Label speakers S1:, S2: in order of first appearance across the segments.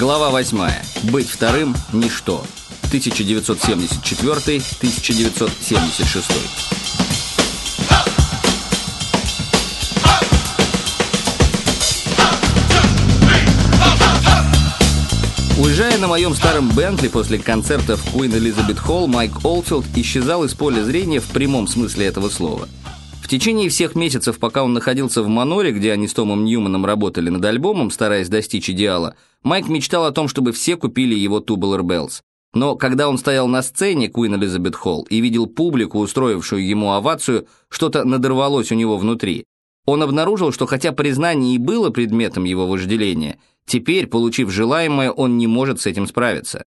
S1: Глава 8. Быть вторым – ничто. 1974-1976. Уезжая на моем старом Бентли после концерта в Queen Elizabeth Холл, Майк Олфилд исчезал из поля зрения в прямом смысле этого слова. Течение всех месяцев, пока он находился в Маноре, где они с Томом Ньюманом работали над альбомом, стараясь достичь идеала, Майк мечтал о том, чтобы все купили его Tubular Bells. Но когда он стоял на сцене Queen Elizabeth Холл и видел публику, устроившую ему овацию, что-то надорвалось у него внутри. Он обнаружил, что хотя признание и было предметом его вожделения – Теперь, получив желаемое, он не может с этим справиться.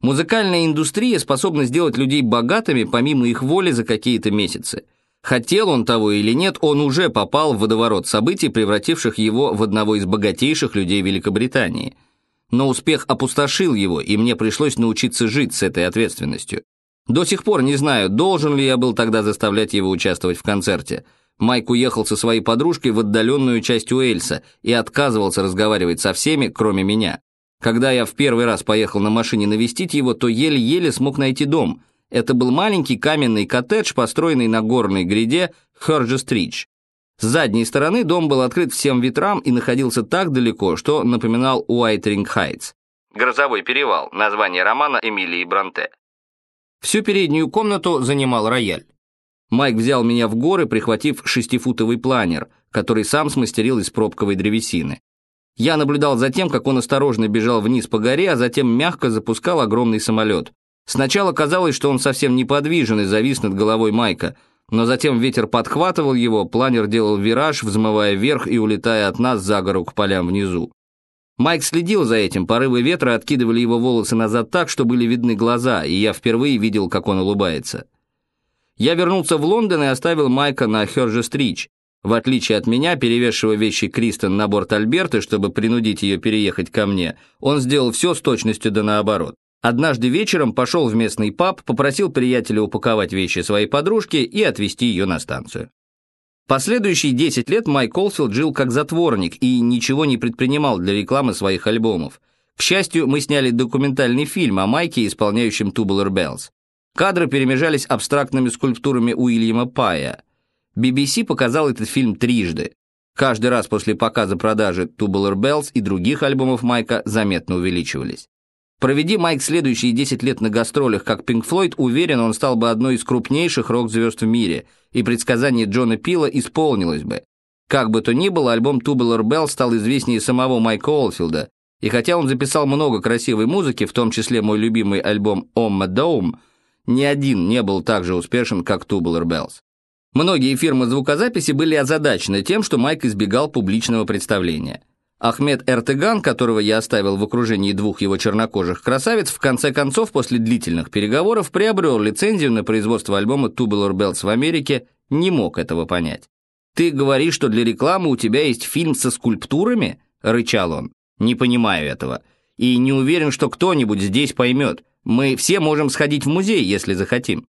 S1: Музыкальная индустрия способна сделать людей богатыми помимо их воли за какие-то месяцы. Хотел он того или нет, он уже попал в водоворот событий, превративших его в одного из богатейших людей Великобритании. Но успех опустошил его, и мне пришлось научиться жить с этой ответственностью. До сих пор не знаю, должен ли я был тогда заставлять его участвовать в концерте – Майк уехал со своей подружкой в отдаленную часть Уэльса и отказывался разговаривать со всеми, кроме меня. Когда я в первый раз поехал на машине навестить его, то еле-еле смог найти дом. Это был маленький каменный коттедж, построенный на горной гряде Херджестридж. С задней стороны дом был открыт всем ветрам и находился так далеко, что напоминал Уайтринг Хайтс. «Грозовой перевал» — название романа Эмилии Бронте. Всю переднюю комнату занимал рояль. Майк взял меня в горы, прихватив шестифутовый планер, который сам смастерил из пробковой древесины. Я наблюдал за тем, как он осторожно бежал вниз по горе, а затем мягко запускал огромный самолет. Сначала казалось, что он совсем неподвижен и завис над головой Майка, но затем ветер подхватывал его, планер делал вираж, взмывая вверх и улетая от нас за гору к полям внизу. Майк следил за этим, порывы ветра откидывали его волосы назад так, что были видны глаза, и я впервые видел, как он улыбается. Я вернулся в Лондон и оставил Майка на Хёрджестрич. В отличие от меня, перевешивая вещи Кристен на борт Альберты, чтобы принудить ее переехать ко мне, он сделал все с точностью да наоборот. Однажды вечером пошел в местный паб, попросил приятеля упаковать вещи своей подружки и отвезти ее на станцию. Последующие 10 лет Майк Олфилд жил как затворник и ничего не предпринимал для рекламы своих альбомов. К счастью, мы сняли документальный фильм о Майке, исполняющем Tubular Bells. Кадры перемежались абстрактными скульптурами Уильяма Пая. BBC показал этот фильм трижды. Каждый раз после показа продажи Tubular Bells и других альбомов Майка заметно увеличивались. Проведи Майк следующие 10 лет на гастролях, как Pink Floyd, уверен, он стал бы одной из крупнейших рок-звезд в мире, и предсказание Джона Пила исполнилось бы. Как бы то ни было, альбом Tubular Bells стал известнее самого Майка Олфилда, и хотя он записал много красивой музыки, в том числе мой любимый альбом «Omma Dome», ни один не был так же успешен, как Tubular Bells. Многие фирмы звукозаписи были озадачены тем, что Майк избегал публичного представления. Ахмед Эртеган, которого я оставил в окружении двух его чернокожих красавиц, в конце концов, после длительных переговоров, приобрел лицензию на производство альбома Tubular Bells в Америке, не мог этого понять. «Ты говоришь, что для рекламы у тебя есть фильм со скульптурами?» — рычал он. «Не понимаю этого. И не уверен, что кто-нибудь здесь поймет. Мы все можем сходить в музей, если захотим.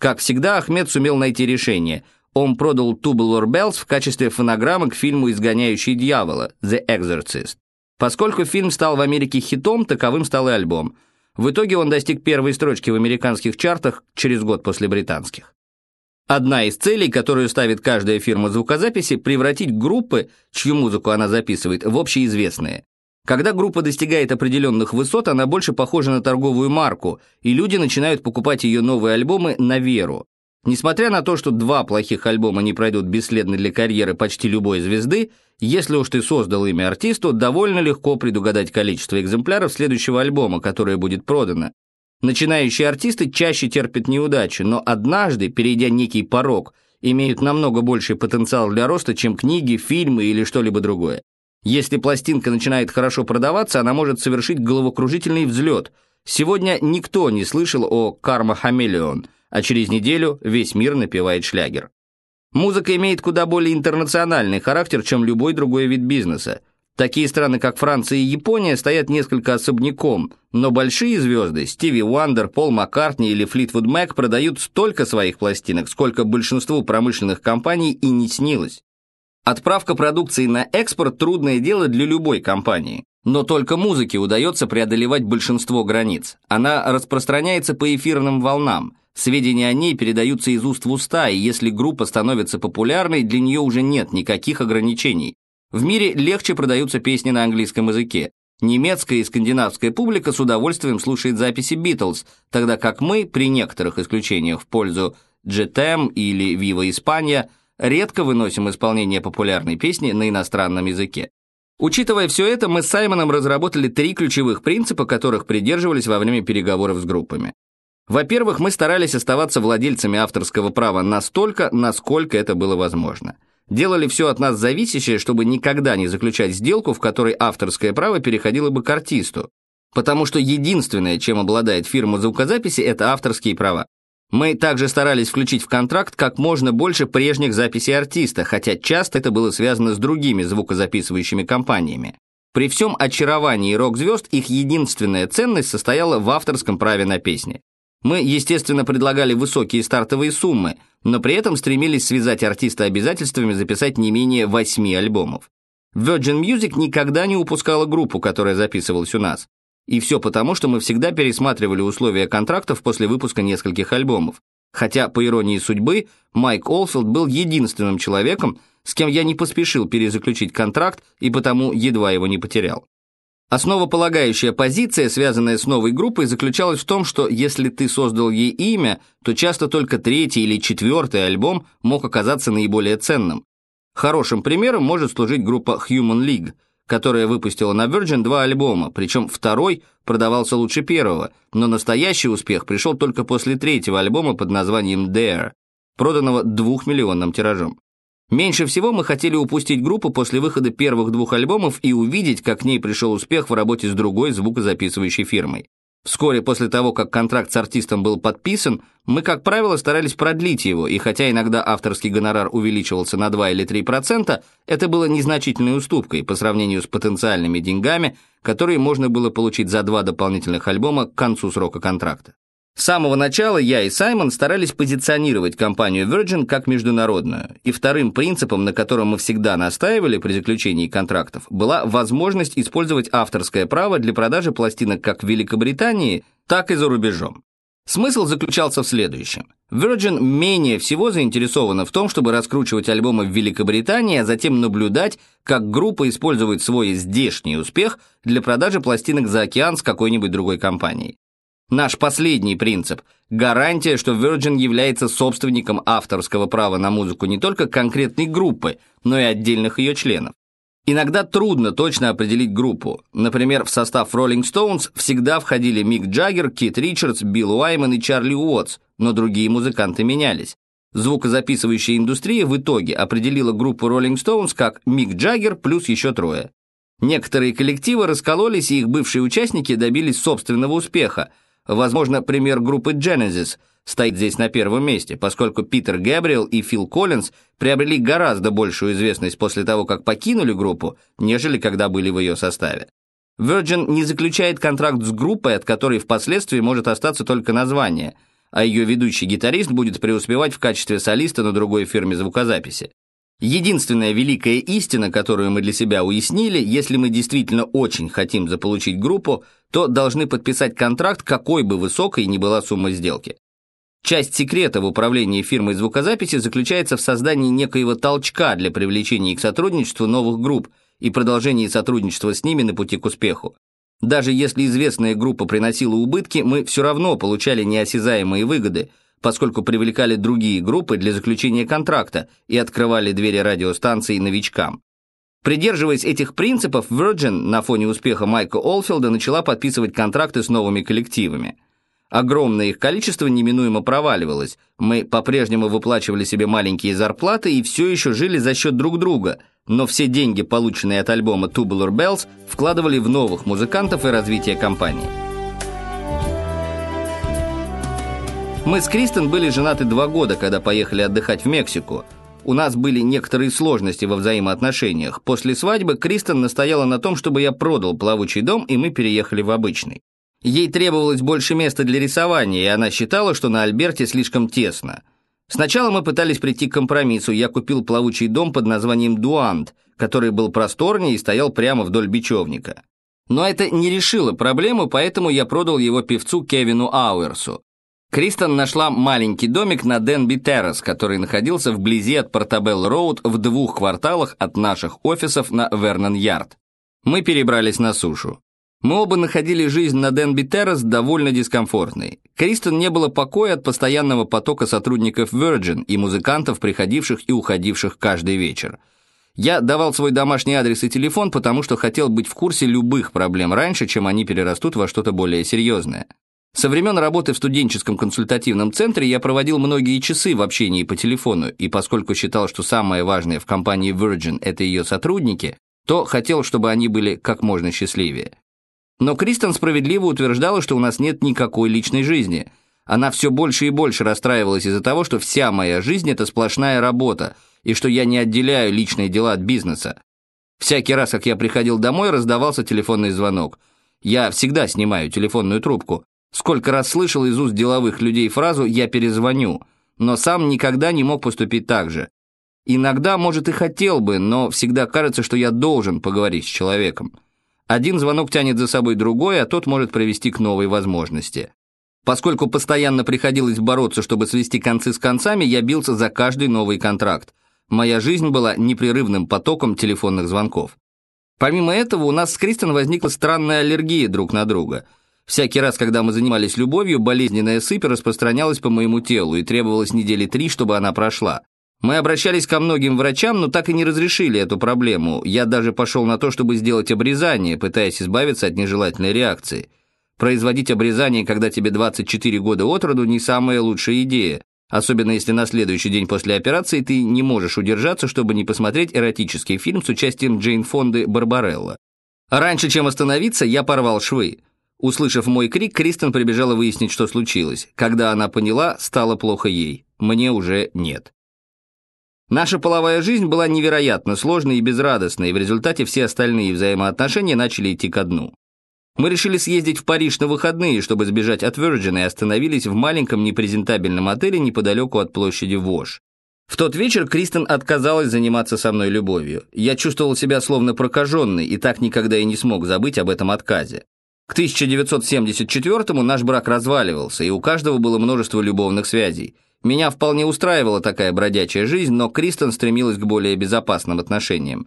S1: Как всегда, Ахмед сумел найти решение. Он продал Tubular Bells в качестве фонограммы к фильму «Изгоняющий дьявола» «The Exorcist». Поскольку фильм стал в Америке хитом, таковым стал и альбом. В итоге он достиг первой строчки в американских чартах через год после британских. Одна из целей, которую ставит каждая фирма звукозаписи, превратить группы, чью музыку она записывает, в общеизвестные. Когда группа достигает определенных высот, она больше похожа на торговую марку, и люди начинают покупать ее новые альбомы на веру. Несмотря на то, что два плохих альбома не пройдут бесследно для карьеры почти любой звезды, если уж ты создал имя артисту, довольно легко предугадать количество экземпляров следующего альбома, которое будет продано. Начинающие артисты чаще терпят неудачи, но однажды, перейдя некий порог, имеют намного больший потенциал для роста, чем книги, фильмы или что-либо другое. Если пластинка начинает хорошо продаваться, она может совершить головокружительный взлет. Сегодня никто не слышал о «Карма Хамелеон», а через неделю весь мир напевает шлягер. Музыка имеет куда более интернациональный характер, чем любой другой вид бизнеса. Такие страны, как Франция и Япония, стоят несколько особняком, но большие звезды, Стиви Уандер, Пол Маккартни или Флитвуд Мэк, продают столько своих пластинок, сколько большинству промышленных компаний и не снилось. Отправка продукции на экспорт – трудное дело для любой компании. Но только музыке удается преодолевать большинство границ. Она распространяется по эфирным волнам. Сведения о ней передаются из уст в уста, и если группа становится популярной, для нее уже нет никаких ограничений. В мире легче продаются песни на английском языке. Немецкая и скандинавская публика с удовольствием слушает записи Битлз, тогда как мы, при некоторых исключениях в пользу GTM или Viva Испания, редко выносим исполнение популярной песни на иностранном языке. Учитывая все это, мы с Саймоном разработали три ключевых принципа, которых придерживались во время переговоров с группами. Во-первых, мы старались оставаться владельцами авторского права настолько, насколько это было возможно. Делали все от нас зависящее, чтобы никогда не заключать сделку, в которой авторское право переходило бы к артисту. Потому что единственное, чем обладает фирма звукозаписи, это авторские права. Мы также старались включить в контракт как можно больше прежних записей артиста, хотя часто это было связано с другими звукозаписывающими компаниями. При всем очаровании рок-звезд их единственная ценность состояла в авторском праве на песни. Мы, естественно, предлагали высокие стартовые суммы, но при этом стремились связать артиста обязательствами записать не менее восьми альбомов. Virgin Music никогда не упускала группу, которая записывалась у нас. И все потому, что мы всегда пересматривали условия контрактов после выпуска нескольких альбомов. Хотя, по иронии судьбы, Майк Олфилд был единственным человеком, с кем я не поспешил перезаключить контракт и потому едва его не потерял. Основополагающая позиция, связанная с новой группой, заключалась в том, что если ты создал ей имя, то часто только третий или четвертый альбом мог оказаться наиболее ценным. Хорошим примером может служить группа Human League, которая выпустила на Virgin два альбома, причем второй продавался лучше первого, но настоящий успех пришел только после третьего альбома под названием Dare, проданного двухмиллионным тиражом. Меньше всего мы хотели упустить группу после выхода первых двух альбомов и увидеть, как к ней пришел успех в работе с другой звукозаписывающей фирмой. Вскоре после того, как контракт с артистом был подписан, мы, как правило, старались продлить его, и хотя иногда авторский гонорар увеличивался на 2 или 3%, это было незначительной уступкой по сравнению с потенциальными деньгами, которые можно было получить за два дополнительных альбома к концу срока контракта. С самого начала я и Саймон старались позиционировать компанию Virgin как международную, и вторым принципом, на котором мы всегда настаивали при заключении контрактов, была возможность использовать авторское право для продажи пластинок как в Великобритании, так и за рубежом. Смысл заключался в следующем. Virgin менее всего заинтересована в том, чтобы раскручивать альбомы в Великобритании, а затем наблюдать, как группа использует свой здешний успех для продажи пластинок за океан с какой-нибудь другой компанией. Наш последний принцип – гарантия, что Virgin является собственником авторского права на музыку не только конкретной группы, но и отдельных ее членов. Иногда трудно точно определить группу. Например, в состав Rolling Stones всегда входили Мик Джаггер, Кит Ричардс, Билл Уайман и Чарли Уотс, но другие музыканты менялись. Звукозаписывающая индустрия в итоге определила группу Rolling Stones как Мик Джаггер плюс еще трое. Некоторые коллективы раскололись, и их бывшие участники добились собственного успеха – Возможно, пример группы Genesis стоит здесь на первом месте, поскольку Питер Гэбриэл и Фил Коллинз приобрели гораздо большую известность после того, как покинули группу, нежели когда были в ее составе. Virgin не заключает контракт с группой, от которой впоследствии может остаться только название, а ее ведущий гитарист будет преуспевать в качестве солиста на другой фирме звукозаписи. Единственная великая истина, которую мы для себя уяснили, если мы действительно очень хотим заполучить группу, то должны подписать контракт, какой бы высокой ни была сумма сделки. Часть секрета в управлении фирмой звукозаписи заключается в создании некоего толчка для привлечения к сотрудничеству новых групп и продолжении сотрудничества с ними на пути к успеху. Даже если известная группа приносила убытки, мы все равно получали неосязаемые выгоды – поскольку привлекали другие группы для заключения контракта и открывали двери радиостанций новичкам. Придерживаясь этих принципов, Virgin на фоне успеха Майка Олфилда начала подписывать контракты с новыми коллективами. Огромное их количество неминуемо проваливалось. Мы по-прежнему выплачивали себе маленькие зарплаты и все еще жили за счет друг друга, но все деньги, полученные от альбома Tubular Bells, вкладывали в новых музыкантов и развитие компании. Мы с Кристен были женаты два года, когда поехали отдыхать в Мексику. У нас были некоторые сложности во взаимоотношениях. После свадьбы Кристен настояла на том, чтобы я продал плавучий дом, и мы переехали в обычный. Ей требовалось больше места для рисования, и она считала, что на Альберте слишком тесно. Сначала мы пытались прийти к компромиссу. Я купил плавучий дом под названием «Дуант», который был просторнее и стоял прямо вдоль бечевника. Но это не решило проблему, поэтому я продал его певцу Кевину Ауэрсу. Кристен нашла маленький домик на Денби Террас, который находился вблизи от Портабелл Роуд в двух кварталах от наших офисов на Вернон-Ярд. Мы перебрались на сушу. Мы оба находили жизнь на Денби Террас довольно дискомфортной. Кристен не было покоя от постоянного потока сотрудников Virgin и музыкантов, приходивших и уходивших каждый вечер. Я давал свой домашний адрес и телефон, потому что хотел быть в курсе любых проблем раньше, чем они перерастут во что-то более серьезное. Со времен работы в студенческом консультативном центре я проводил многие часы в общении по телефону, и поскольку считал, что самое важное в компании Virgin – это ее сотрудники, то хотел, чтобы они были как можно счастливее. Но Кристен справедливо утверждала, что у нас нет никакой личной жизни. Она все больше и больше расстраивалась из-за того, что вся моя жизнь – это сплошная работа, и что я не отделяю личные дела от бизнеса. Всякий раз, как я приходил домой, раздавался телефонный звонок. Я всегда снимаю телефонную трубку, Сколько раз слышал из уст деловых людей фразу «я перезвоню», но сам никогда не мог поступить так же. Иногда, может, и хотел бы, но всегда кажется, что я должен поговорить с человеком. Один звонок тянет за собой другой, а тот может привести к новой возможности. Поскольку постоянно приходилось бороться, чтобы свести концы с концами, я бился за каждый новый контракт. Моя жизнь была непрерывным потоком телефонных звонков. Помимо этого, у нас с Кристен возникла странная аллергия друг на друга – Всякий раз, когда мы занимались любовью, болезненная сыпь распространялась по моему телу и требовалось недели три, чтобы она прошла. Мы обращались ко многим врачам, но так и не разрешили эту проблему. Я даже пошел на то, чтобы сделать обрезание, пытаясь избавиться от нежелательной реакции. Производить обрезание, когда тебе 24 года от роду, не самая лучшая идея, особенно если на следующий день после операции ты не можешь удержаться, чтобы не посмотреть эротический фильм с участием Джейн Фонды Барбарелла. Раньше, чем остановиться, я порвал швы. Услышав мой крик, Кристен прибежала выяснить, что случилось. Когда она поняла, стало плохо ей. Мне уже нет. Наша половая жизнь была невероятно сложной и безрадостной, и в результате все остальные взаимоотношения начали идти ко дну. Мы решили съездить в Париж на выходные, чтобы сбежать от Virgin, и остановились в маленьком непрезентабельном отеле неподалеку от площади Вож. В тот вечер Кристен отказалась заниматься со мной любовью. Я чувствовал себя словно прокаженный, и так никогда и не смог забыть об этом отказе. К 1974-му наш брак разваливался, и у каждого было множество любовных связей. Меня вполне устраивала такая бродячая жизнь, но Кристен стремилась к более безопасным отношениям.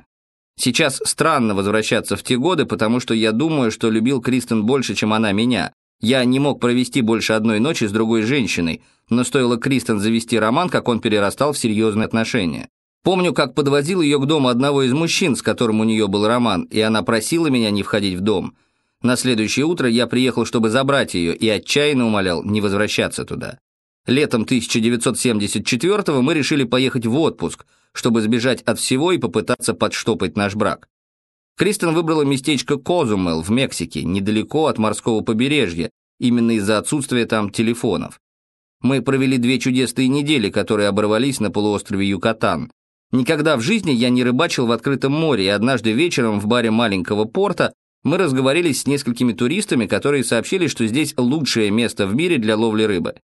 S1: Сейчас странно возвращаться в те годы, потому что я думаю, что любил Кристен больше, чем она меня. Я не мог провести больше одной ночи с другой женщиной, но стоило Кристен завести роман, как он перерастал в серьезные отношения. Помню, как подвозил ее к дому одного из мужчин, с которым у нее был роман, и она просила меня не входить в дом – на следующее утро я приехал, чтобы забрать ее, и отчаянно умолял не возвращаться туда. Летом 1974-го мы решили поехать в отпуск, чтобы сбежать от всего и попытаться подштопать наш брак. Кристен выбрала местечко Козумел в Мексике, недалеко от морского побережья, именно из-за отсутствия там телефонов. Мы провели две чудесные недели, которые оборвались на полуострове Юкатан. Никогда в жизни я не рыбачил в открытом море, и однажды вечером в баре маленького порта мы разговорились с несколькими туристами, которые сообщили, что здесь лучшее место в мире для ловли рыбы.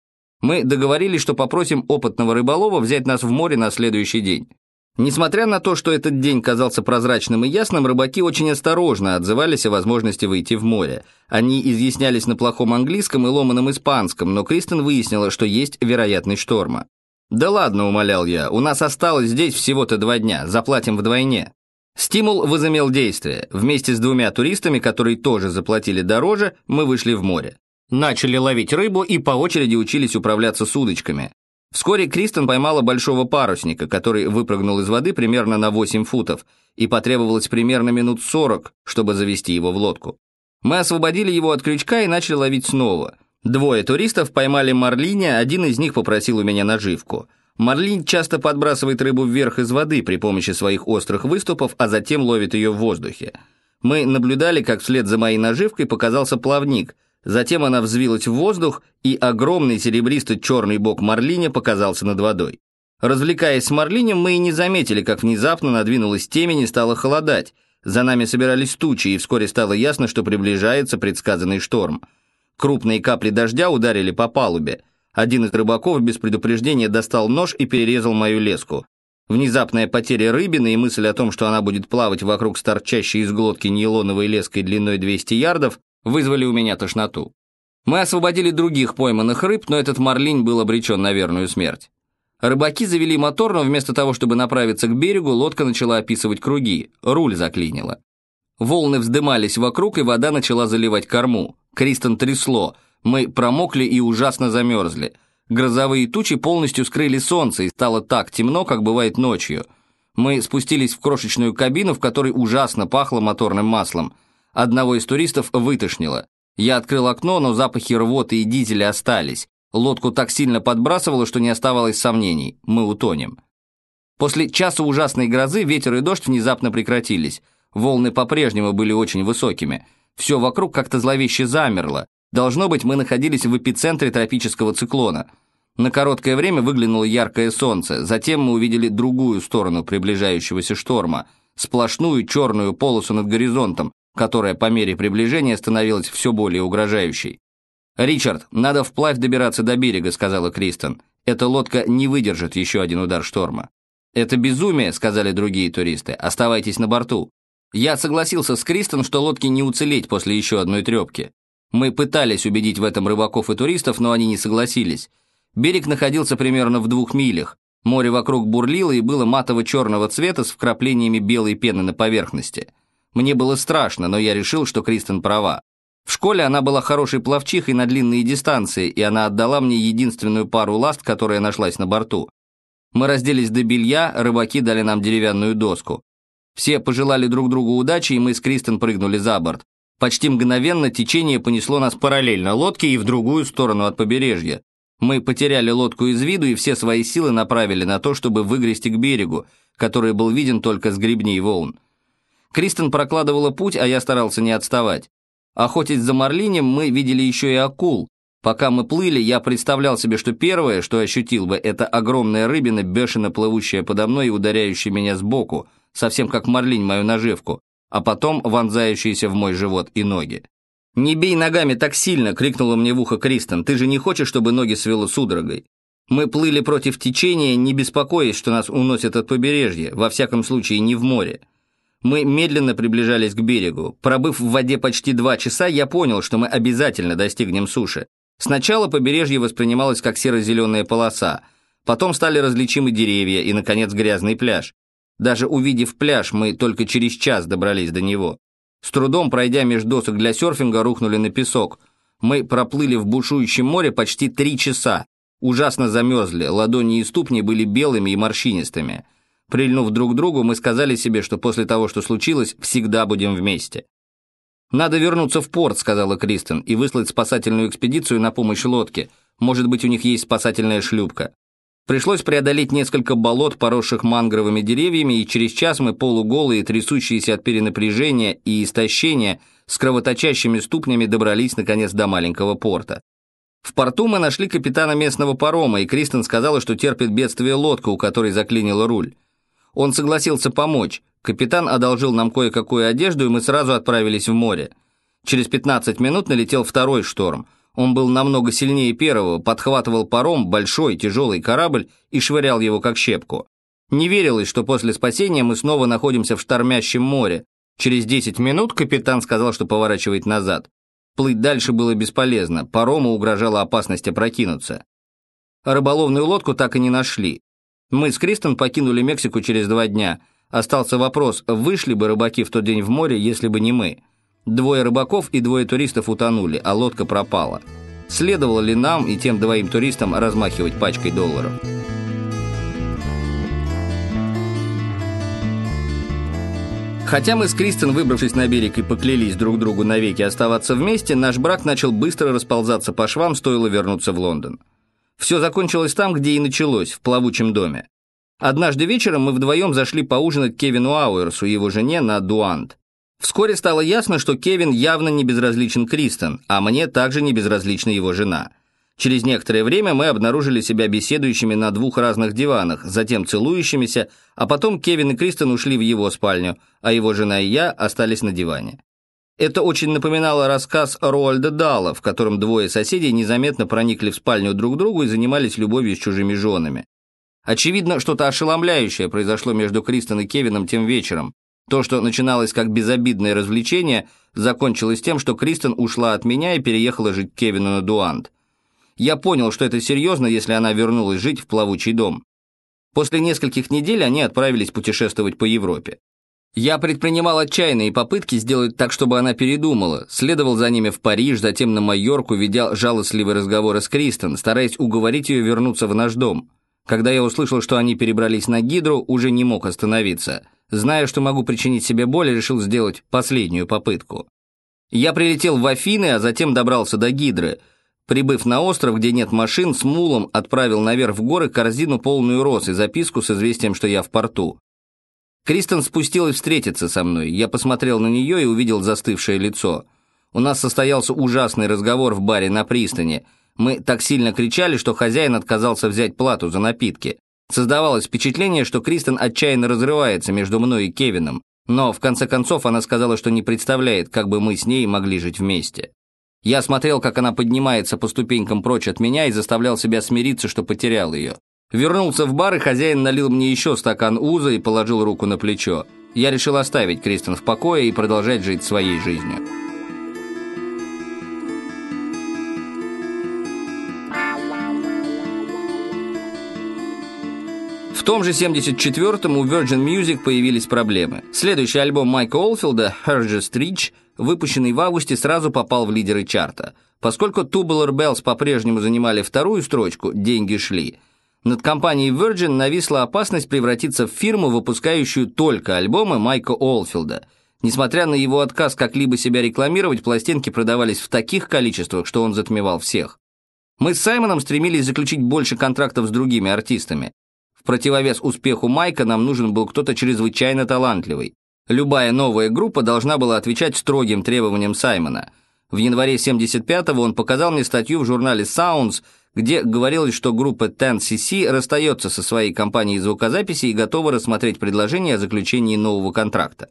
S1: Мы договорились, что попросим опытного рыболова взять нас в море на следующий день. Несмотря на то, что этот день казался прозрачным и ясным, рыбаки очень осторожно отзывались о возможности выйти в море. Они изъяснялись на плохом английском и ломаном испанском, но Кристен выяснила, что есть вероятность шторма. «Да ладно», — умолял я, — «у нас осталось здесь всего-то два дня, заплатим вдвойне». Стимул возымел действие. Вместе с двумя туристами, которые тоже заплатили дороже, мы вышли в море. Начали ловить рыбу и по очереди учились управляться с удочками. Вскоре Кристен поймала большого парусника, который выпрыгнул из воды примерно на 8 футов, и потребовалось примерно минут 40, чтобы завести его в лодку. Мы освободили его от крючка и начали ловить снова. Двое туристов поймали марлиня, один из них попросил у меня наживку – Марлин часто подбрасывает рыбу вверх из воды при помощи своих острых выступов, а затем ловит ее в воздухе. Мы наблюдали, как вслед за моей наживкой показался плавник. Затем она взвилась в воздух, и огромный серебристо-черный бок марлиня показался над водой. Развлекаясь с марлинем, мы и не заметили, как внезапно надвинулась темень и стало холодать. За нами собирались тучи, и вскоре стало ясно, что приближается предсказанный шторм. Крупные капли дождя ударили по палубе. Один из рыбаков без предупреждения достал нож и перерезал мою леску. Внезапная потеря рыбины и мысль о том, что она будет плавать вокруг с из глотки нейлоновой леской длиной 200 ярдов, вызвали у меня тошноту. Мы освободили других пойманных рыб, но этот марлинь был обречен на верную смерть. Рыбаки завели мотор, но вместо того, чтобы направиться к берегу, лодка начала описывать круги, руль заклинило. Волны вздымались вокруг, и вода начала заливать корму. Кристен трясло, мы промокли и ужасно замерзли. Грозовые тучи полностью скрыли солнце, и стало так темно, как бывает ночью. Мы спустились в крошечную кабину, в которой ужасно пахло моторным маслом. Одного из туристов вытошнило. Я открыл окно, но запахи рвоты и дизеля остались. Лодку так сильно подбрасывало, что не оставалось сомнений. Мы утонем. После часа ужасной грозы ветер и дождь внезапно прекратились. Волны по-прежнему были очень высокими. Все вокруг как-то зловеще замерло. Должно быть, мы находились в эпицентре тропического циклона. На короткое время выглянуло яркое солнце, затем мы увидели другую сторону приближающегося шторма, сплошную черную полосу над горизонтом, которая по мере приближения становилась все более угрожающей. «Ричард, надо вплавь добираться до берега», — сказала Кристен. «Эта лодка не выдержит еще один удар шторма». «Это безумие», — сказали другие туристы. «Оставайтесь на борту». Я согласился с Кристен, что лодке не уцелеть после еще одной трепки. Мы пытались убедить в этом рыбаков и туристов, но они не согласились. Берег находился примерно в двух милях. Море вокруг бурлило и было матово-черного цвета с вкраплениями белой пены на поверхности. Мне было страшно, но я решил, что Кристен права. В школе она была хорошей пловчихой на длинные дистанции, и она отдала мне единственную пару ласт, которая нашлась на борту. Мы разделись до белья, рыбаки дали нам деревянную доску. Все пожелали друг другу удачи, и мы с Кристен прыгнули за борт. Почти мгновенно течение понесло нас параллельно лодке и в другую сторону от побережья. Мы потеряли лодку из виду и все свои силы направили на то, чтобы выгрести к берегу, который был виден только с гребней волн. Кристен прокладывала путь, а я старался не отставать. Охотясь за марлинем, мы видели еще и акул. Пока мы плыли, я представлял себе, что первое, что ощутил бы, это огромная рыбина, бешено плывущая подо мной и ударяющая меня сбоку, совсем как марлинь мою наживку, а потом вонзающаяся в мой живот и ноги. «Не бей ногами так сильно!» — крикнула мне в ухо Кристен. «Ты же не хочешь, чтобы ноги свело судорогой?» Мы плыли против течения, не беспокоясь, что нас уносят от побережья, во всяком случае не в море. Мы медленно приближались к берегу. Пробыв в воде почти два часа, я понял, что мы обязательно достигнем суши. Сначала побережье воспринималось как серо-зеленая полоса, потом стали различимы деревья и, наконец, грязный пляж. Даже увидев пляж, мы только через час добрались до него. С трудом пройдя между досок для серфинга, рухнули на песок. Мы проплыли в бушующем море почти три часа. Ужасно замерзли, ладони и ступни были белыми и морщинистыми. Прильнув друг к другу, мы сказали себе, что после того, что случилось, всегда будем вместе. «Надо вернуться в порт», — сказала Кристен, «и выслать спасательную экспедицию на помощь лодке. Может быть, у них есть спасательная шлюпка». Пришлось преодолеть несколько болот, поросших мангровыми деревьями, и через час мы полуголые, трясущиеся от перенапряжения и истощения, с кровоточащими ступнями добрались, наконец, до маленького порта. В порту мы нашли капитана местного парома, и Кристен сказала, что терпит бедствие лодка, у которой заклинила руль. Он согласился помочь. Капитан одолжил нам кое-какую одежду, и мы сразу отправились в море. Через 15 минут налетел второй шторм. Он был намного сильнее первого, подхватывал паром, большой, тяжелый корабль и швырял его как щепку. Не верилось, что после спасения мы снова находимся в штормящем море. Через 10 минут капитан сказал, что поворачивает назад. Плыть дальше было бесполезно, парому угрожала опасность опрокинуться. Рыболовную лодку так и не нашли. Мы с Кристен покинули Мексику через два дня. Остался вопрос, вышли бы рыбаки в тот день в море, если бы не мы. Двое рыбаков и двое туристов утонули, а лодка пропала. Следовало ли нам и тем двоим туристам размахивать пачкой долларов? Хотя мы с Кристен, выбравшись на берег и поклялись друг другу навеки оставаться вместе, наш брак начал быстро расползаться по швам, стоило вернуться в Лондон. Все закончилось там, где и началось, в плавучем доме. Однажды вечером мы вдвоем зашли поужинать Кевину Ауэрсу и его жене на Дуант. Вскоре стало ясно, что Кевин явно не безразличен Кристен, а мне также не безразлична его жена. Через некоторое время мы обнаружили себя беседующими на двух разных диванах, затем целующимися, а потом Кевин и Кристен ушли в его спальню, а его жена и я остались на диване. Это очень напоминало рассказ Роальда Дала, в котором двое соседей незаметно проникли в спальню друг к другу и занимались любовью с чужими женами. Очевидно, что-то ошеломляющее произошло между Кристен и Кевином тем вечером. То, что начиналось как безобидное развлечение, закончилось тем, что Кристен ушла от меня и переехала жить к Кевину на Дуант. Я понял, что это серьезно, если она вернулась жить в плавучий дом. После нескольких недель они отправились путешествовать по Европе. Я предпринимал отчаянные попытки сделать так, чтобы она передумала, следовал за ними в Париж, затем на Майорку, ведя жалостливые разговоры с Кристен, стараясь уговорить ее вернуться в наш дом. Когда я услышал, что они перебрались на Гидру, уже не мог остановиться. Зная, что могу причинить себе боль, решил сделать последнюю попытку. Я прилетел в Афины, а затем добрался до Гидры – Прибыв на остров, где нет машин, с мулом отправил наверх в горы корзину полную роз и записку с известием, что я в порту. Кристен спустилась встретиться со мной. Я посмотрел на нее и увидел застывшее лицо. У нас состоялся ужасный разговор в баре на пристани. Мы так сильно кричали, что хозяин отказался взять плату за напитки. Создавалось впечатление, что Кристен отчаянно разрывается между мной и Кевином. Но в конце концов она сказала, что не представляет, как бы мы с ней могли жить вместе. Я смотрел, как она поднимается по ступенькам прочь от меня и заставлял себя смириться, что потерял ее. Вернулся в бар, и хозяин налил мне еще стакан уза и положил руку на плечо. Я решил оставить Кристен в покое и продолжать жить своей жизнью. В том же 74-м у Virgin Music появились проблемы. Следующий альбом Майка Олфилда, Hergest Reach, выпущенный в августе, сразу попал в лидеры чарта. Поскольку Tubular Bells по-прежнему занимали вторую строчку, деньги шли. Над компанией Virgin нависла опасность превратиться в фирму, выпускающую только альбомы Майка Олфилда. Несмотря на его отказ как-либо себя рекламировать, пластинки продавались в таких количествах, что он затмевал всех. Мы с Саймоном стремились заключить больше контрактов с другими артистами. В противовес успеху Майка нам нужен был кто-то чрезвычайно талантливый. Любая новая группа должна была отвечать строгим требованиям Саймона. В январе 75-го он показал мне статью в журнале Sounds, где говорилось, что группа 10cc расстается со своей компанией звукозаписи и готова рассмотреть предложение о заключении нового контракта.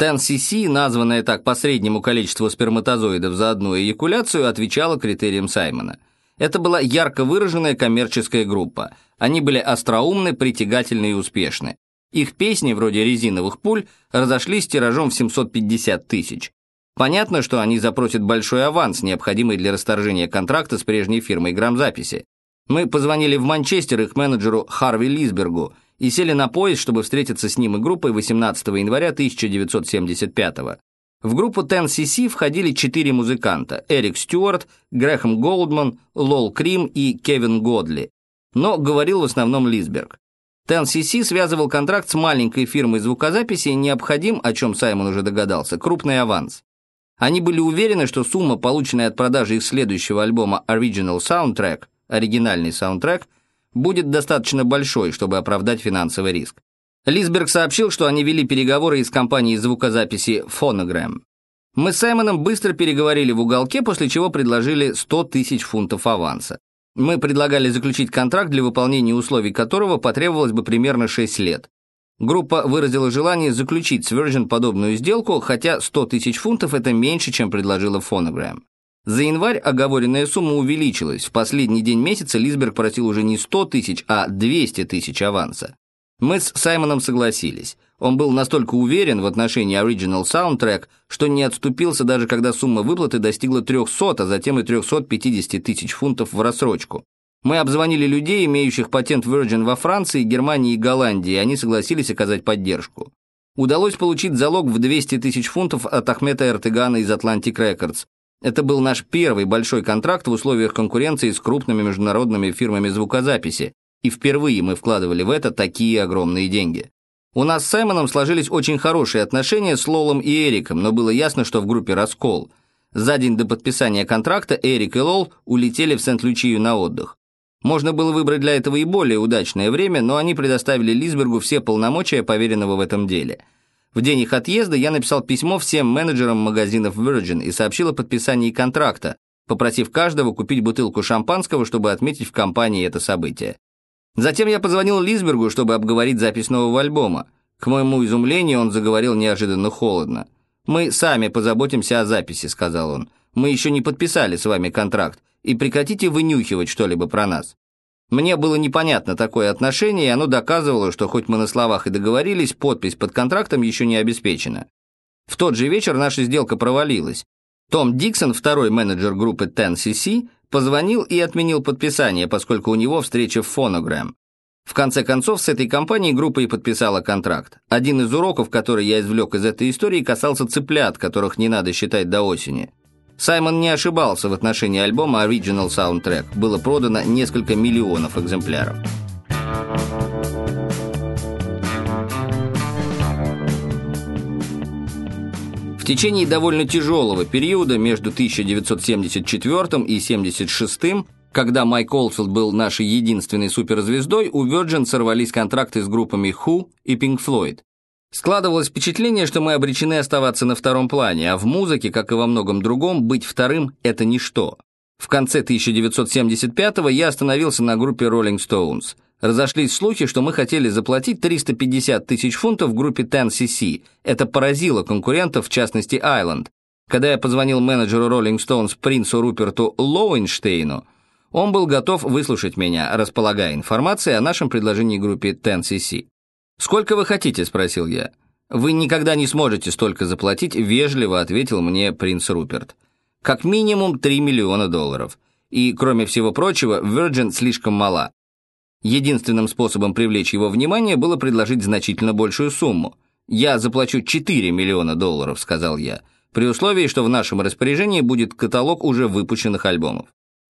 S1: 10cc, названная так по среднему количеству сперматозоидов за одну эякуляцию, отвечала критериям Саймона. Это была ярко выраженная коммерческая группа. Они были остроумны, притягательны и успешны. Их песни, вроде «Резиновых пуль», разошлись тиражом в 750 тысяч. Понятно, что они запросят большой аванс, необходимый для расторжения контракта с прежней фирмой грамзаписи. Мы позвонили в Манчестер их менеджеру Харви Лисбергу и сели на поезд, чтобы встретиться с ним и группой 18 января 1975 года. В группу 10cc входили четыре музыканта – Эрик Стюарт, Грэхэм Голдман, Лол Крим и Кевин Годли. Но говорил в основном Лисберг. 10cc связывал контракт с маленькой фирмой звукозаписи необходим, о чем Саймон уже догадался, крупный аванс. Они были уверены, что сумма, полученная от продажи их следующего альбома Original Soundtrack, оригинальный саундтрек, будет достаточно большой, чтобы оправдать финансовый риск. Лисберг сообщил, что они вели переговоры из компании звукозаписи Phonogram. Мы с Саймоном быстро переговорили в уголке, после чего предложили 100 тысяч фунтов аванса. Мы предлагали заключить контракт, для выполнения условий которого потребовалось бы примерно 6 лет. Группа выразила желание заключить с Virgin подобную сделку, хотя 100 тысяч фунтов – это меньше, чем предложила Phonogram. За январь оговоренная сумма увеличилась. В последний день месяца Лисберг просил уже не 100 тысяч, а 200 тысяч аванса. Мы с Саймоном согласились. Он был настолько уверен в отношении Original Soundtrack, что не отступился даже когда сумма выплаты достигла 300, а затем и 350 тысяч фунтов в рассрочку. Мы обзвонили людей, имеющих патент Virgin во Франции, Германии и Голландии, и они согласились оказать поддержку. Удалось получить залог в 200 тысяч фунтов от Ахмета Эртыгана из Atlantic Records. Это был наш первый большой контракт в условиях конкуренции с крупными международными фирмами звукозаписи, и впервые мы вкладывали в это такие огромные деньги. У нас с Саймоном сложились очень хорошие отношения с Лолом и Эриком, но было ясно, что в группе раскол. За день до подписания контракта Эрик и Лол улетели в Сент-Лючию на отдых. Можно было выбрать для этого и более удачное время, но они предоставили Лисбергу все полномочия поверенного в этом деле. В день их отъезда я написал письмо всем менеджерам магазинов Virgin и сообщил о подписании контракта, попросив каждого купить бутылку шампанского, чтобы отметить в компании это событие. Затем я позвонил Лисбергу, чтобы обговорить запись нового альбома. К моему изумлению он заговорил неожиданно холодно. «Мы сами позаботимся о записи», — сказал он. «Мы еще не подписали с вами контракт, и прекратите вынюхивать что-либо про нас». Мне было непонятно такое отношение, и оно доказывало, что хоть мы на словах и договорились, подпись под контрактом еще не обеспечена. В тот же вечер наша сделка провалилась. Том Диксон, второй менеджер группы 10cc, позвонил и отменил подписание, поскольку у него встреча в Phonogram. В конце концов, с этой компанией группа и подписала контракт. Один из уроков, который я извлек из этой истории, касался цыплят, которых не надо считать до осени. Саймон не ошибался в отношении альбома Original Soundtrack. Было продано несколько миллионов экземпляров. В течение довольно тяжелого периода между 1974 и 1976, когда Майк Олфилд был нашей единственной суперзвездой, у Virgin сорвались контракты с группами Who и Pink Floyd. Складывалось впечатление, что мы обречены оставаться на втором плане, а в музыке, как и во многом другом, быть вторым – это ничто. В конце 1975-го я остановился на группе Rolling Stones. Разошлись слухи, что мы хотели заплатить 350 тысяч фунтов группе 10cc. Это поразило конкурентов, в частности Island. Когда я позвонил менеджеру Rolling Stones принцу Руперту Лоуэнштейну, он был готов выслушать меня, располагая информацией о нашем предложении группе 10cc. «Сколько вы хотите?» – спросил я. «Вы никогда не сможете столько заплатить», – вежливо ответил мне принц Руперт. «Как минимум 3 миллиона долларов. И, кроме всего прочего, Virgin слишком мала. Единственным способом привлечь его внимание было предложить значительно большую сумму. «Я заплачу 4 миллиона долларов», – сказал я, при условии, что в нашем распоряжении будет каталог уже выпущенных альбомов.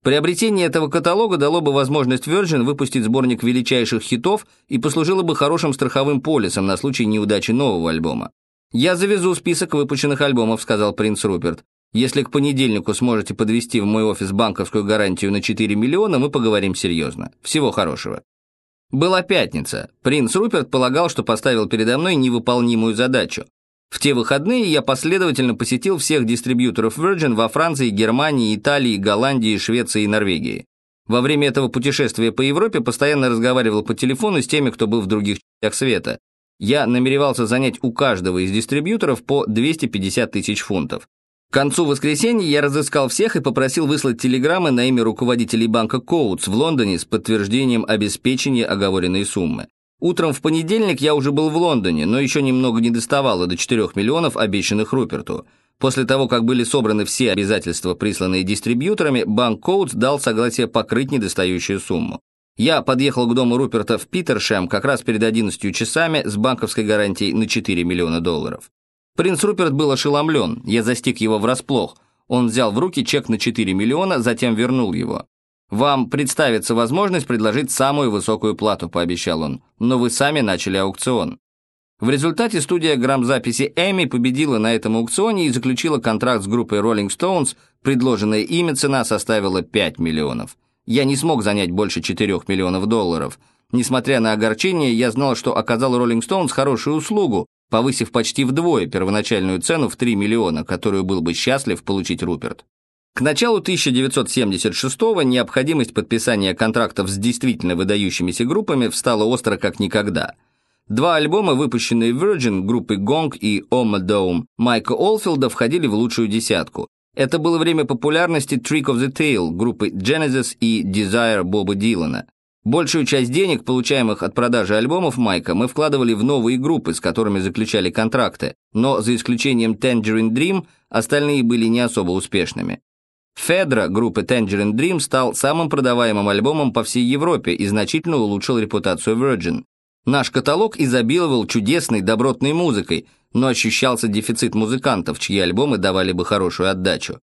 S1: Приобретение этого каталога дало бы возможность Virgin выпустить сборник величайших хитов и послужило бы хорошим страховым полисом на случай неудачи нового альбома. «Я завезу список выпущенных альбомов», — сказал принц Руперт. «Если к понедельнику сможете подвести в мой офис банковскую гарантию на 4 миллиона, мы поговорим серьезно. Всего хорошего». Была пятница. Принц Руперт полагал, что поставил передо мной невыполнимую задачу. В те выходные я последовательно посетил всех дистрибьюторов Virgin во Франции, Германии, Италии, Голландии, Швеции и Норвегии. Во время этого путешествия по Европе постоянно разговаривал по телефону с теми, кто был в других частях света. Я намеревался занять у каждого из дистрибьюторов по 250 тысяч фунтов. К концу воскресенья я разыскал всех и попросил выслать телеграммы на имя руководителей банка Коутс в Лондоне с подтверждением обеспечения оговоренной суммы. Утром в понедельник я уже был в Лондоне, но еще немного не доставало до 4 миллионов, обещанных Руперту. После того, как были собраны все обязательства, присланные дистрибьюторами, банк Коутс дал согласие покрыть недостающую сумму. Я подъехал к дому Руперта в Питершем как раз перед 11 часами с банковской гарантией на 4 миллиона долларов. Принц Руперт был ошеломлен, я застиг его врасплох. Он взял в руки чек на 4 миллиона, затем вернул его. «Вам представится возможность предложить самую высокую плату», – пообещал он, «но вы сами начали аукцион». В результате студия грамзаписи Эми победила на этом аукционе и заключила контракт с группой Rolling Stones, предложенная ими цена составила 5 миллионов. Я не смог занять больше 4 миллионов долларов. Несмотря на огорчение, я знал, что оказал Rolling Stones хорошую услугу, повысив почти вдвое первоначальную цену в 3 миллиона, которую был бы счастлив получить Руперт. К началу 1976-го необходимость подписания контрактов с действительно выдающимися группами встала остро как никогда. Два альбома, выпущенные Virgin группы Gong и Oma Dome Майка Олфилда, входили в лучшую десятку. Это было время популярности Trick of the Tail группы Genesis и Desire Боба Дилана. Большую часть денег, получаемых от продажи альбомов Майка, мы вкладывали в новые группы, с которыми заключали контракты, но за исключением Tangerine Dream, остальные были не особо успешными. Федра группы Tangerine Dream стал самым продаваемым альбомом по всей Европе и значительно улучшил репутацию Virgin. Наш каталог изобиловал чудесной, добротной музыкой, но ощущался дефицит музыкантов, чьи альбомы давали бы хорошую отдачу.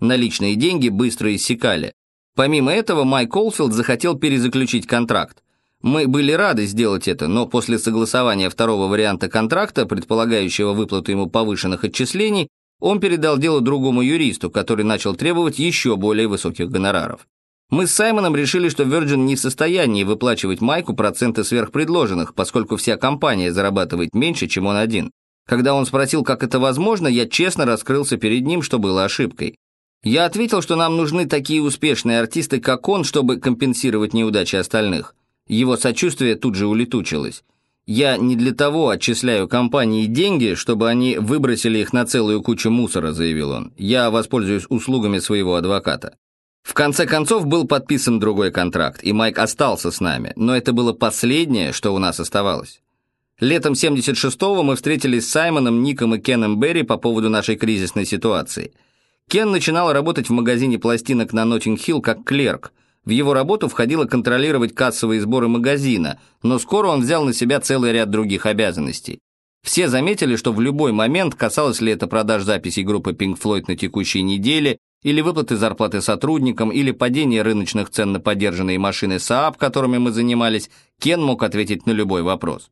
S1: Наличные деньги быстро иссякали. Помимо этого, Майк Олфилд захотел перезаключить контракт. Мы были рады сделать это, но после согласования второго варианта контракта, предполагающего выплату ему повышенных отчислений, он передал дело другому юристу, который начал требовать еще более высоких гонораров. Мы с Саймоном решили, что Virgin не в состоянии выплачивать Майку проценты сверхпредложенных, поскольку вся компания зарабатывает меньше, чем он один. Когда он спросил, как это возможно, я честно раскрылся перед ним, что было ошибкой. Я ответил, что нам нужны такие успешные артисты, как он, чтобы компенсировать неудачи остальных. Его сочувствие тут же улетучилось. Я не для того отчисляю компании деньги, чтобы они выбросили их на целую кучу мусора, заявил он. Я воспользуюсь услугами своего адвоката. В конце концов был подписан другой контракт, и Майк остался с нами, но это было последнее, что у нас оставалось. Летом 76-го мы встретились с Саймоном, Ником и Кеном Берри по поводу нашей кризисной ситуации. Кен начинал работать в магазине пластинок на Ноттинг-Хилл как клерк. В его работу входило контролировать кассовые сборы магазина, но скоро он взял на себя целый ряд других обязанностей. Все заметили, что в любой момент, касалось ли это продаж записей группы Pink Floyd на текущей неделе, или выплаты зарплаты сотрудникам, или падение рыночных цен на подержанные машины Saab, которыми мы занимались, Кен мог ответить на любой вопрос.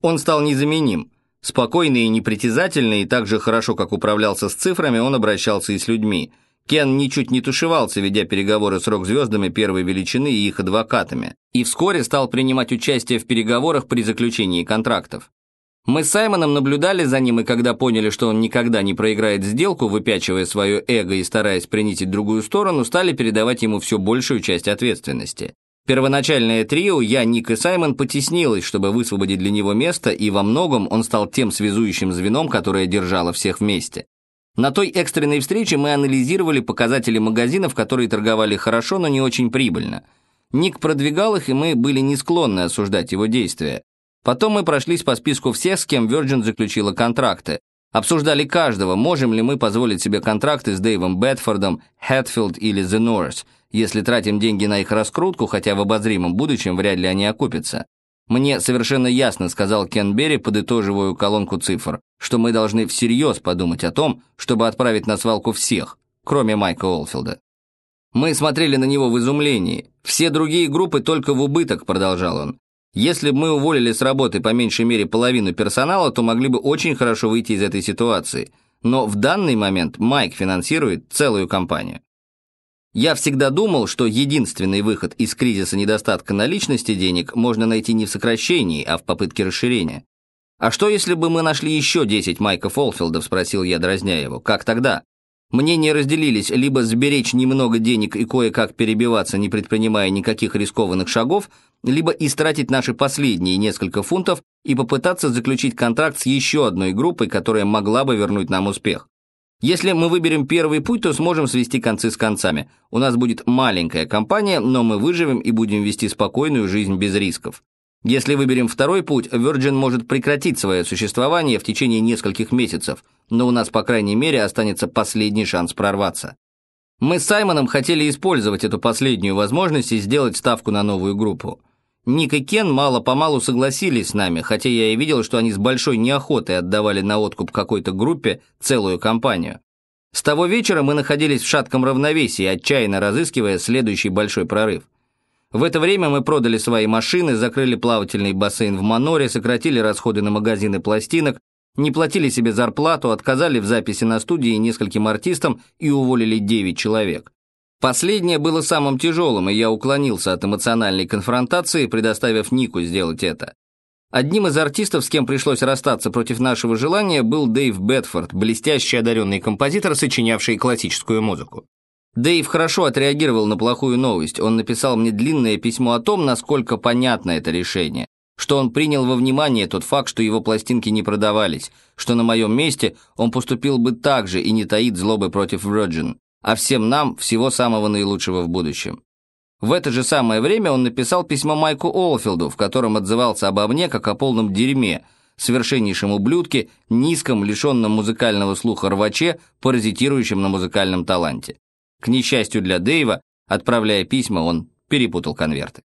S1: Он стал незаменим. Спокойный и непритязательный, и так же хорошо, как управлялся с цифрами, он обращался и с людьми. Кен ничуть не тушевался, ведя переговоры с рок-звездами первой величины и их адвокатами, и вскоре стал принимать участие в переговорах при заключении контрактов. Мы с Саймоном наблюдали за ним, и когда поняли, что он никогда не проиграет сделку, выпячивая свое эго и стараясь принизить другую сторону, стали передавать ему все большую часть ответственности. Первоначальное трио, я, Ник и Саймон, потеснилось, чтобы высвободить для него место, и во многом он стал тем связующим звеном, которое держало всех вместе. На той экстренной встрече мы анализировали показатели магазинов, которые торговали хорошо, но не очень прибыльно. Ник продвигал их, и мы были не склонны осуждать его действия. Потом мы прошлись по списку всех, с кем Virgin заключила контракты. Обсуждали каждого, можем ли мы позволить себе контракты с Дэйвом Бетфордом, Хэтфилд или The North – если тратим деньги на их раскрутку, хотя в обозримом будущем вряд ли они окупятся. Мне совершенно ясно, сказал Кен Берри, подытоживая колонку цифр, что мы должны всерьез подумать о том, чтобы отправить на свалку всех, кроме Майка Олфилда. Мы смотрели на него в изумлении. Все другие группы только в убыток, продолжал он. Если бы мы уволили с работы по меньшей мере половину персонала, то могли бы очень хорошо выйти из этой ситуации. Но в данный момент Майк финансирует целую компанию. Я всегда думал, что единственный выход из кризиса недостатка наличности денег можно найти не в сокращении, а в попытке расширения. «А что, если бы мы нашли еще 10 Майка Фолфилдов?» – спросил я, дразня его. «Как тогда?» Мнения разделились либо сберечь немного денег и кое-как перебиваться, не предпринимая никаких рискованных шагов, либо истратить наши последние несколько фунтов и попытаться заключить контракт с еще одной группой, которая могла бы вернуть нам успех. Если мы выберем первый путь, то сможем свести концы с концами. У нас будет маленькая компания, но мы выживем и будем вести спокойную жизнь без рисков. Если выберем второй путь, Virgin может прекратить свое существование в течение нескольких месяцев, но у нас, по крайней мере, останется последний шанс прорваться. Мы с Саймоном хотели использовать эту последнюю возможность и сделать ставку на новую группу. Ник и Кен мало-помалу согласились с нами, хотя я и видел, что они с большой неохотой отдавали на откуп какой-то группе целую компанию. С того вечера мы находились в шатком равновесии, отчаянно разыскивая следующий большой прорыв. В это время мы продали свои машины, закрыли плавательный бассейн в Маноре, сократили расходы на магазины пластинок, не платили себе зарплату, отказали в записи на студии нескольким артистам и уволили 9 человек. Последнее было самым тяжелым, и я уклонился от эмоциональной конфронтации, предоставив Нику сделать это. Одним из артистов, с кем пришлось расстаться против нашего желания, был Дэйв Бетфорд, блестящий одаренный композитор, сочинявший классическую музыку. Дэйв хорошо отреагировал на плохую новость. Он написал мне длинное письмо о том, насколько понятно это решение, что он принял во внимание тот факт, что его пластинки не продавались, что на моем месте он поступил бы так же и не таит злобы против Virgin а всем нам всего самого наилучшего в будущем. В это же самое время он написал письмо Майку Олфилду, в котором отзывался обо мне как о полном дерьме, совершеннейшем ублюдке, низком, лишенном музыкального слуха рваче, паразитирующем на музыкальном таланте. К несчастью для Дэйва, отправляя письма, он перепутал конверты.